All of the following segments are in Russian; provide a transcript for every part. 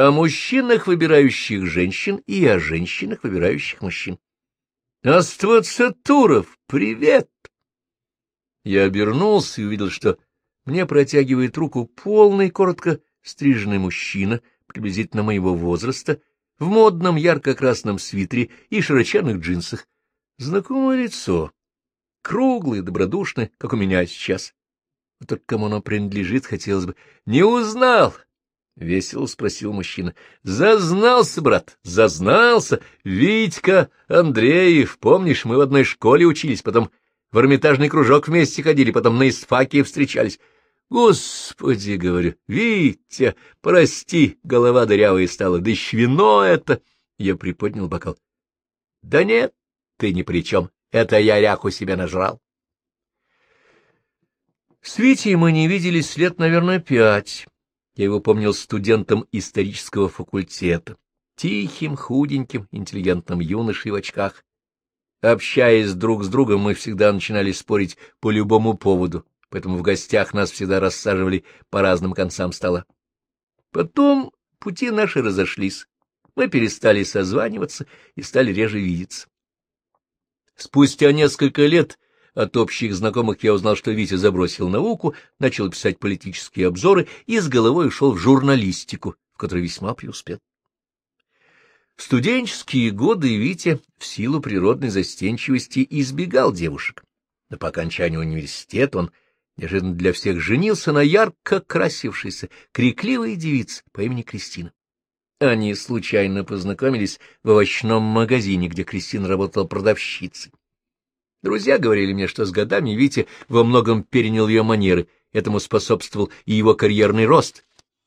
о мужчинах, выбирающих женщин, и о женщинах, выбирающих мужчин. «Аствацатуров, привет!» Я обернулся и увидел, что мне протягивает руку полный, коротко стриженный мужчина, приблизительно моего возраста, в модном ярко-красном свитере и широченных джинсах. Знакомое лицо, круглое, добродушное, как у меня сейчас. Но только кому оно принадлежит, хотелось бы. — Не узнал! — весело спросил мужчина. — Зазнался, брат, зазнался. Витька Андреев, помнишь, мы в одной школе учились, потом в Эрмитажный кружок вместе ходили, потом на истфаке встречались. Господи, говорю, Витя, прости, голова дырявая стала, да еще вино это. Я приподнял бокал. Да нет, ты ни при чем, это я ряху себе нажрал. С Витей мы не виделись лет, наверное, пять. Я его помнил студентом исторического факультета, тихим, худеньким, интеллигентным юношей в очках. Общаясь друг с другом, мы всегда начинали спорить по любому поводу, поэтому в гостях нас всегда рассаживали по разным концам стола. Потом пути наши разошлись, мы перестали созваниваться и стали реже видеться. Спустя несколько лет от общих знакомых я узнал, что Витя забросил науку, начал писать политические обзоры и с головой ушел в журналистику, в которой весьма преуспел. В студенческие годы Витя в силу природной застенчивости избегал девушек, но по окончании университета он неожиданно для всех женился на ярко красившейся, крикливой девице по имени Кристина. Они случайно познакомились в овощном магазине, где Кристина работала продавщицей. Друзья говорили мне, что с годами Витя во многом перенял ее манеры, этому способствовал и его карьерный рост,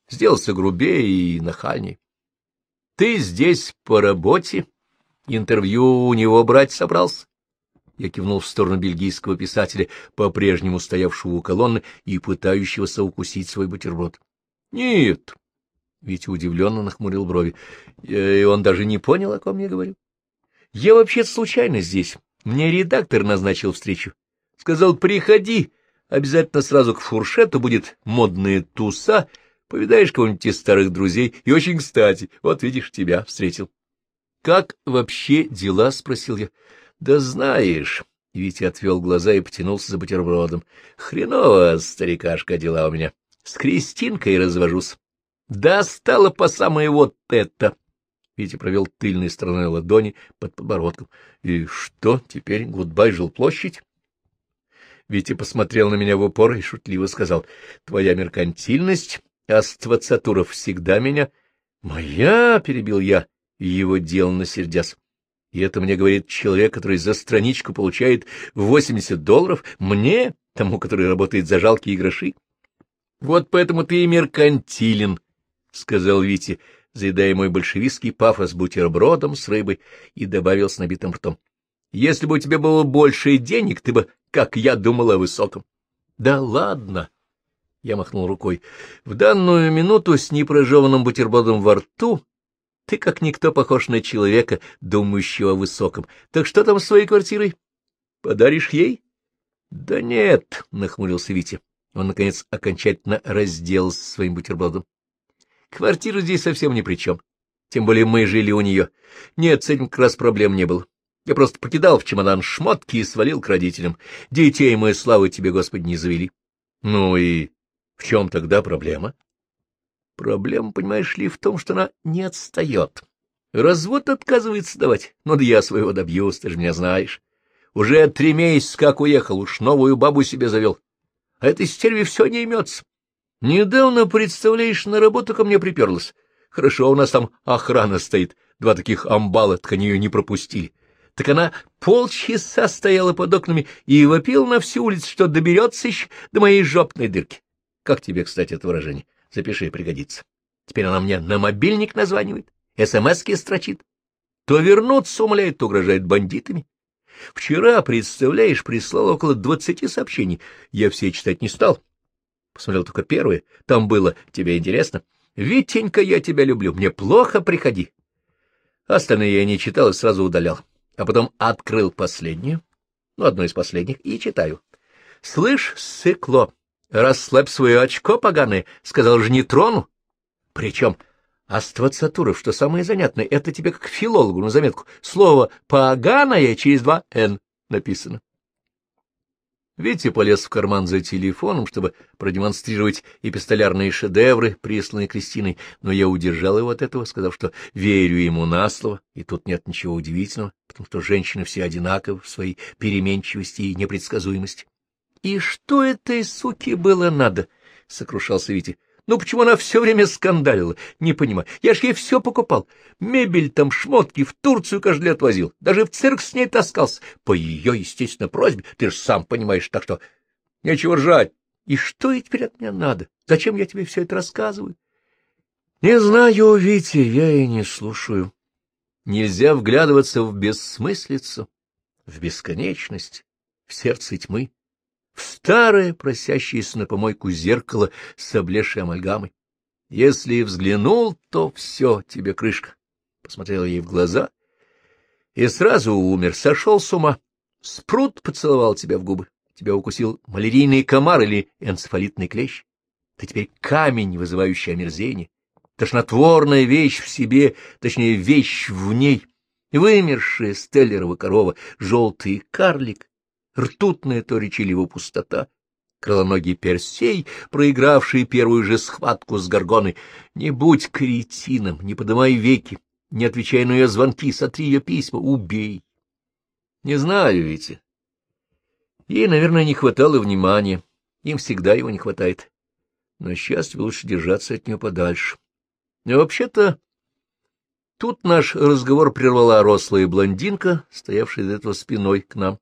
сделался грубее и нахальней. — Ты здесь по работе? Интервью у него брать собрался? Я кивнул в сторону бельгийского писателя, по-прежнему стоявшего у колонны и пытающегося укусить свой бутерброд. — Нет. Витя удивленно нахмурил брови. И он даже не понял, о ком я говорю. — Я вообще случайно здесь. Мне редактор назначил встречу. Сказал, приходи, обязательно сразу к фуршету будет модная туса, повидаешь кого-нибудь из старых друзей, и очень кстати, вот видишь, тебя встретил. — Как вообще дела? — спросил я. — Да знаешь... Витя отвел глаза и потянулся за бутербродом. — Хреново, старикашка, дела у меня. С Кристинкой развожусь. Да стало по самое вот это. Витя провел тыльной стороной ладони под подбородком. — И что, теперь гудбай жилплощадь? Витя посмотрел на меня в упор и шутливо сказал. — Твоя меркантильность, аствацатуров, всегда меня... — Моя, — перебил я, его деланно сердясь. И это мне говорит человек, который за страничку получает 80 долларов, мне, тому, который работает за жалкие гроши. — Вот поэтому ты и меркантилен, — сказал Витя, заедая мой большевистский пафос бутербродом с рыбой, и добавил с набитым ртом. — Если бы у тебя было больше денег, ты бы, как я, думал о высоком. — Да ладно! — я махнул рукой. — В данную минуту с непрожеванным бутербродом во рту ты как никто похож на человека, думающего о высоком. Так что там с своей квартирой? Подаришь ей? — Да нет, — нахмурился Витя. Он, наконец, окончательно разделался своим бутербродом. Квартира здесь совсем ни при чем. Тем более мы жили у нее. Нет, с этим как раз проблем не было. Я просто покидал в чемодан шмотки и свалил к родителям. Детей мы, славы тебе, Господи, не завели. Ну и в чем тогда проблема? Проблема, понимаешь ли, в том, что она не отстает. Развод отказывается давать. Но да я своего добьюсь, ты же меня знаешь. Уже три месяца как уехал, уж новую бабу себе завел. А этой стерве все не имется. Недавно, представляешь, на работу ко мне приперлась. Хорошо, у нас там охрана стоит, два таких амбала, так они ее не пропустили. Так она полчаса стояла под окнами и вопила на всю улицу, что доберется еще до моей жопной дырки. Как тебе, кстати, это выражение? Запиши, пригодится. Теперь она мне на мобильник названивает, смс-ки строчит. То вернуться умоляет, то угрожает бандитами. Вчера, представляешь, прислала около двадцати сообщений. Я все читать не стал. Посмотрел только первое. Там было «Тебе интересно?» «Витенька, я тебя люблю. Мне плохо, приходи». Остальные я не читал и сразу удалял. А потом открыл последнюю, ну, одну из последних, и читаю. «Слышь, сыкло, расслабь свое очко поганое, сказал же не трону. Причем Аствацатуров, что самое занятное, это тебе как филологу на заметку. Слово «поганое» через два «н» написано. Витя полез в карман за телефоном, чтобы продемонстрировать эпистолярные шедевры, присланные Кристиной, но я удержал его от этого, сказав, что верю ему на слово, и тут нет ничего удивительного, потому что женщины все одинаковы в своей переменчивости и непредсказуемости. — И что этой суке было надо? — сокрушался Витя. Ну, почему она все время скандалила? Не понимаю. Я ж ей все покупал. Мебель там, шмотки в Турцию каждый лет возил. Даже в цирк с ней таскался. По ее, естественно, просьбе. Ты же сам понимаешь, так что... Нечего ржать. И что ей теперь от меня надо? Зачем я тебе все это рассказываю? Не знаю, Витя, я и не слушаю. Нельзя вглядываться в бессмыслицу, в бесконечность, в сердце тьмы старое, просящееся на помойку зеркало с облезшей амальгамой. Если взглянул, то все, тебе крышка. Посмотрел ей в глаза и сразу умер, сошел с ума. Спрут поцеловал тебя в губы. Тебя укусил малярийный комар или энцефалитный клещ. Ты теперь камень, вызывающий омерзение. Тошнотворная вещь в себе, точнее, вещь в ней. Вымершая стеллерова корова, желтый карлик, ртутная торичелива пустота, крылоногий Персей, проигравший первую же схватку с Горгоной. Не будь кретином, не подымай веки, не отвечай на ее звонки, сотри ее письма, убей. Не знаю, Витя. Ей, наверное, не хватало внимания, им всегда его не хватает. Но счастье лучше держаться от нее подальше. Но вообще-то тут наш разговор прервала рослая блондинка, стоявшая до этого спиной к нам.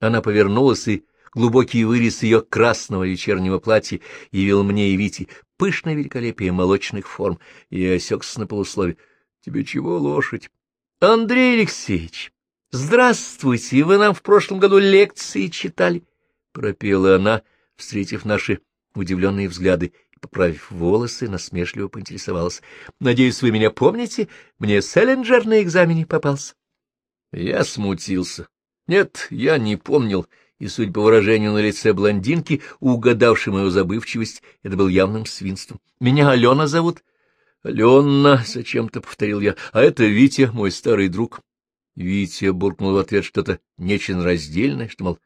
Она повернулась, и глубокий вырез ее красного вечернего платья явил мне и Вите пышное великолепие молочных форм, и осекся на полуслове. — Тебе чего, лошадь? — Андрей Алексеевич, здравствуйте, вы нам в прошлом году лекции читали, — пропела она, встретив наши удивленные взгляды, поправив волосы, насмешливо поинтересовалась. — Надеюсь, вы меня помните? Мне Селлинджер на экзамене попался. Я смутился. Нет, я не помнил, и, судя по выражению на лице блондинки, угадавшей мою забывчивость, это был явным свинством. — Меня Алена зовут. — Алена, — зачем-то повторил я, — а это Витя, мой старый друг. Витя буркнул в ответ что-то нечленораздельное, что, мол,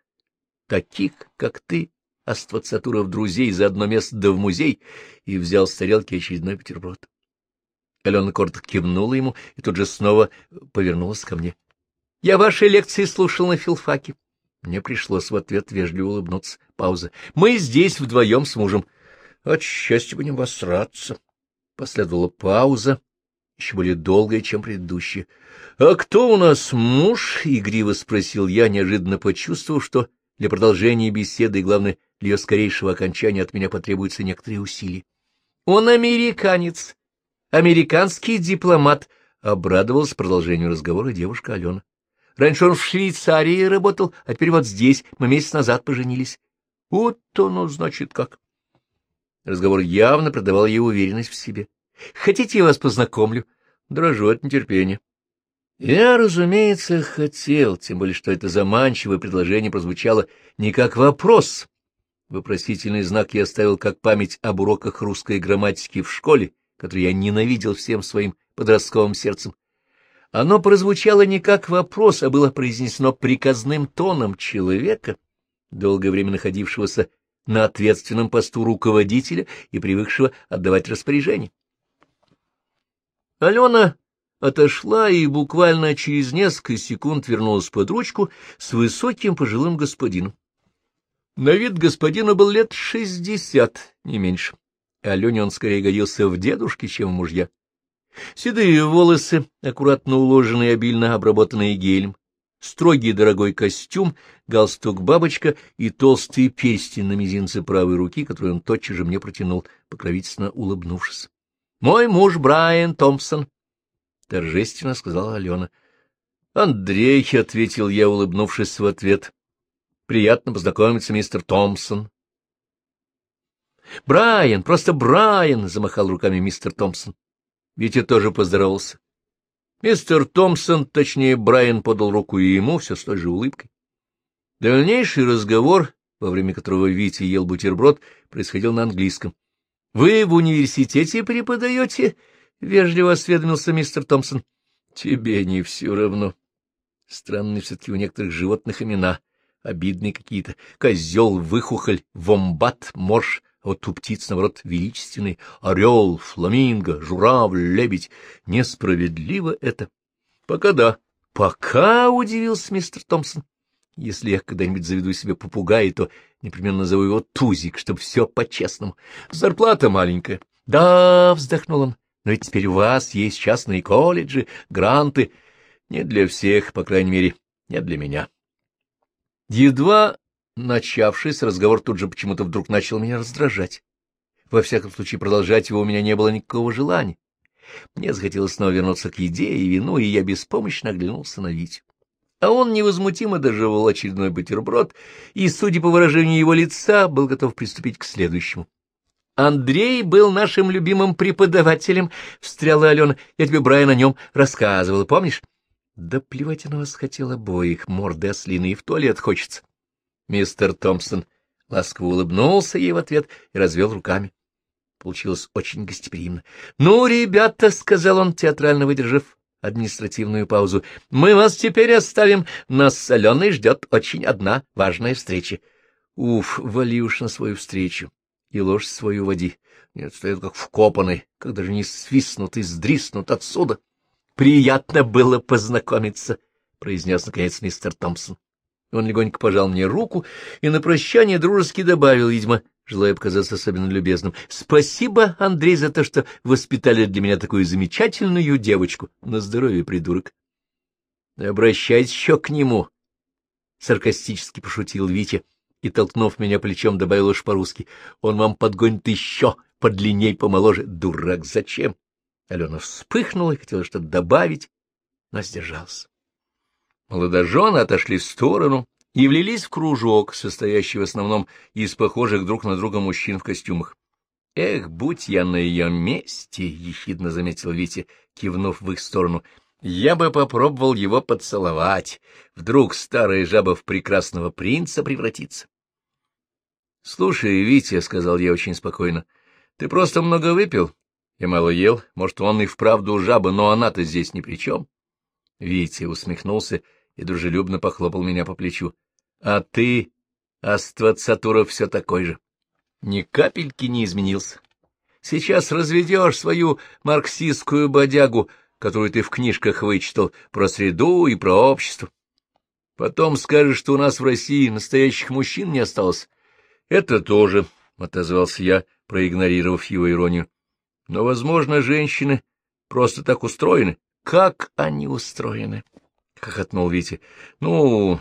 таких, как ты, аствацатуров друзей за одно место да в музей, и взял с тарелки очередной бутерброд. Алена коротко кивнула ему и тут же снова повернулась ко мне. Я ваши лекции слушал на филфаке. Мне пришлось в ответ вежливо улыбнуться. Пауза. Мы здесь вдвоем с мужем. От счастья будем восраться. Последовала пауза, еще более долгая, чем предыдущая. — А кто у нас муж? — игриво спросил я, неожиданно почувствовав, что для продолжения беседы и, главное, для ее скорейшего окончания от меня потребуются некоторые усилия. — Он американец, американский дипломат, — обрадовалась продолжению разговора девушка Алена. Раньше он в Швейцарии работал, а теперь вот здесь, мы месяц назад поженились. Вот оно, значит, как. Разговор явно придавал ей уверенность в себе. Хотите, я вас познакомлю? Дрожу от нетерпения. Я, разумеется, хотел, тем более, что это заманчивое предложение прозвучало не как вопрос. Вопросительный знак я оставил как память об уроках русской грамматики в школе, который я ненавидел всем своим подростковым сердцем. Оно прозвучало не как вопрос, а было произнесено приказным тоном человека, долгое время находившегося на ответственном посту руководителя и привыкшего отдавать распоряжение. Алена отошла и буквально через несколько секунд вернулась под ручку с высоким пожилым господином. На вид господину был лет шестьдесят, не меньше. Алене он скорее годился в дедушке, чем в мужья. Седые волосы, аккуратно уложенные обильно обработанные гелем, строгий дорогой костюм, галстук-бабочка и толстые перстень на мизинце правой руки, который он тотчас же мне протянул, покровительственно улыбнувшись. — Мой муж Брайан Томпсон, — торжественно сказала Алена. — Андрей, — ответил я, улыбнувшись в ответ. — Приятно познакомиться, мистер Томпсон. — Брайан, просто Брайан, — замахал руками мистер Томпсон. Витя тоже поздоровался. Мистер Томпсон, точнее, Брайан подал руку и ему все с той же улыбкой. Дальнейший разговор, во время которого Витя ел бутерброд, происходил на английском. — Вы в университете преподаете? вежливо осведомился мистер Томпсон. — Тебе не все равно. Странные все-таки у некоторых животных имена, обидные какие-то. Козел, выхухоль, вомбат, морж, вот у птиц, наоборот, величественный. Орел, фламинго, журавль, лебедь. Несправедливо это. — Пока да. — Пока, — удивился мистер Томпсон. — Если я когда-нибудь заведу себе попугая, то непременно назову его Тузик, чтобы все по-честному. Зарплата маленькая. — Да, — вздохнул он, — но ведь теперь у вас есть частные колледжи, гранты. Не для всех, по крайней мере, не для меня. Едва начавшись, разговор тут же почему-то вдруг начал меня раздражать. Во всяком случае, продолжать его у меня не было никакого желания. Мне захотелось снова вернуться к еде и вину, и я беспомощно оглянулся на Витю. А он невозмутимо дожевывал очередной бутерброд и, судя по выражению его лица, был готов приступить к следующему. «Андрей был нашим любимым преподавателем», — встряла Алена. «Я тебе, Брайан, о нем рассказывала, помнишь?» «Да плевать на вас хотел обоих, морды ослины, и в туалет хочется». Мистер Томпсон ласково улыбнулся ей в ответ и развел руками. Получилось очень гостеприимно. — Ну, ребята, — сказал он, театрально выдержав административную паузу, — мы вас теперь оставим. Нас с ждет очень одна важная встреча. Уф, вали уж на свою встречу и ложь свою води. Нет, стоят как вкопанный, когда же не свистнут и сдриснут отсюда. — Приятно было познакомиться, — произнес наконец мистер Томпсон. Он легонько пожал мне руку и на прощание дружески добавил, видимо, желая показаться особенно любезным. — Спасибо, Андрей, за то, что воспитали для меня такую замечательную девочку. На здоровье, придурок. — Обращайтесь еще к нему, — саркастически пошутил Витя и, толкнув меня плечом, добавил уж по-русски. — Он вам подгонит еще подлинней, помоложе. Дурак, зачем? Алена вспыхнула и хотела что-то добавить, но сдержался. Молодожены отошли в сторону и влились в кружок, состоящий в основном из похожих друг на друга мужчин в костюмах. — Эх, будь я на ее месте, — ехидно заметил Витя, кивнув в их сторону, — я бы попробовал его поцеловать. Вдруг старая жаба в прекрасного принца превратится. — Слушай, Витя, — сказал я очень спокойно, — ты просто много выпил и мало ел. Может, он и вправду жаба, но она-то здесь ни при чем. Витя усмехнулся и дружелюбно похлопал меня по плечу. — А ты, Аствацатуров, все такой же. Ни капельки не изменился. Сейчас разведешь свою марксистскую бодягу, которую ты в книжках вычитал, про среду и про общество. Потом скажешь, что у нас в России настоящих мужчин не осталось. — Это тоже, — отозвался я, проигнорировав его иронию. — Но, возможно, женщины просто так устроены. Как они устроены? —— хохотнул Витя. — Ну,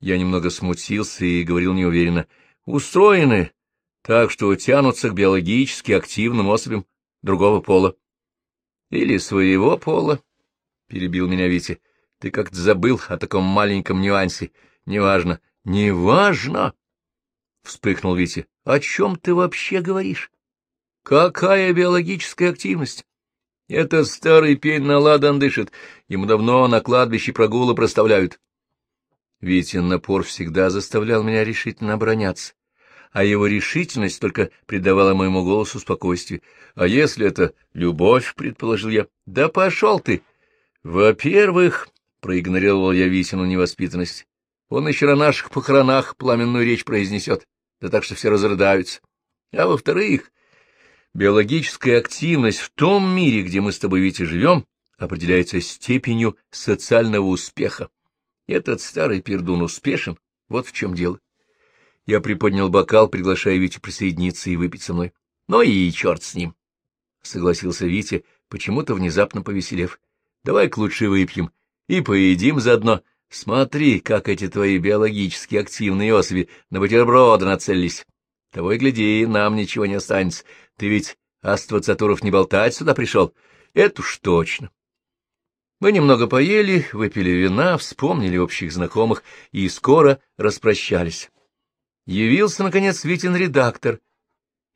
я немного смутился и говорил неуверенно. — Устроены так, что тянутся к биологически активным особям другого пола. — Или своего пола, — перебил меня Витя. — Ты как-то забыл о таком маленьком нюансе. Неважно. — Неважно! — вспыхнул Витя. — О чем ты вообще говоришь? Какая биологическая активность? Этот старый пень на ладан дышит, ему давно на кладбище прогулы проставляют. Витин напор всегда заставлял меня решительно обороняться, а его решительность только придавала моему голосу спокойствие. А если это любовь, — предположил я, — да пошел ты! Во-первых, — проигнорировал я Витину невоспитанность, — он еще на наших похоронах пламенную речь произнесет, да так что все разрыдаются. А во-вторых, Биологическая активность в том мире, где мы с тобой и живем, определяется степенью социального успеха. Этот старый пердун успешен, вот в чем дело. Я приподнял бокал, приглашая Витю присоединиться и выпить со мной. Ну и черт с ним, — согласился Витя, почему-то внезапно повеселев. Давай-ка лучше выпьем и поедим заодно. Смотри, как эти твои биологически активные особи на бутерброды нацелились. Того и гляди, нам ничего не останется. Ты ведь, Аствацатуров, не болтать сюда пришел? Это уж точно. Мы немного поели, выпили вина, вспомнили общих знакомых и скоро распрощались. Явился, наконец, Витин редактор,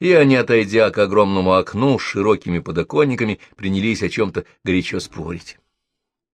и они, отойдя к огромному окну с широкими подоконниками, принялись о чем-то горячо спорить.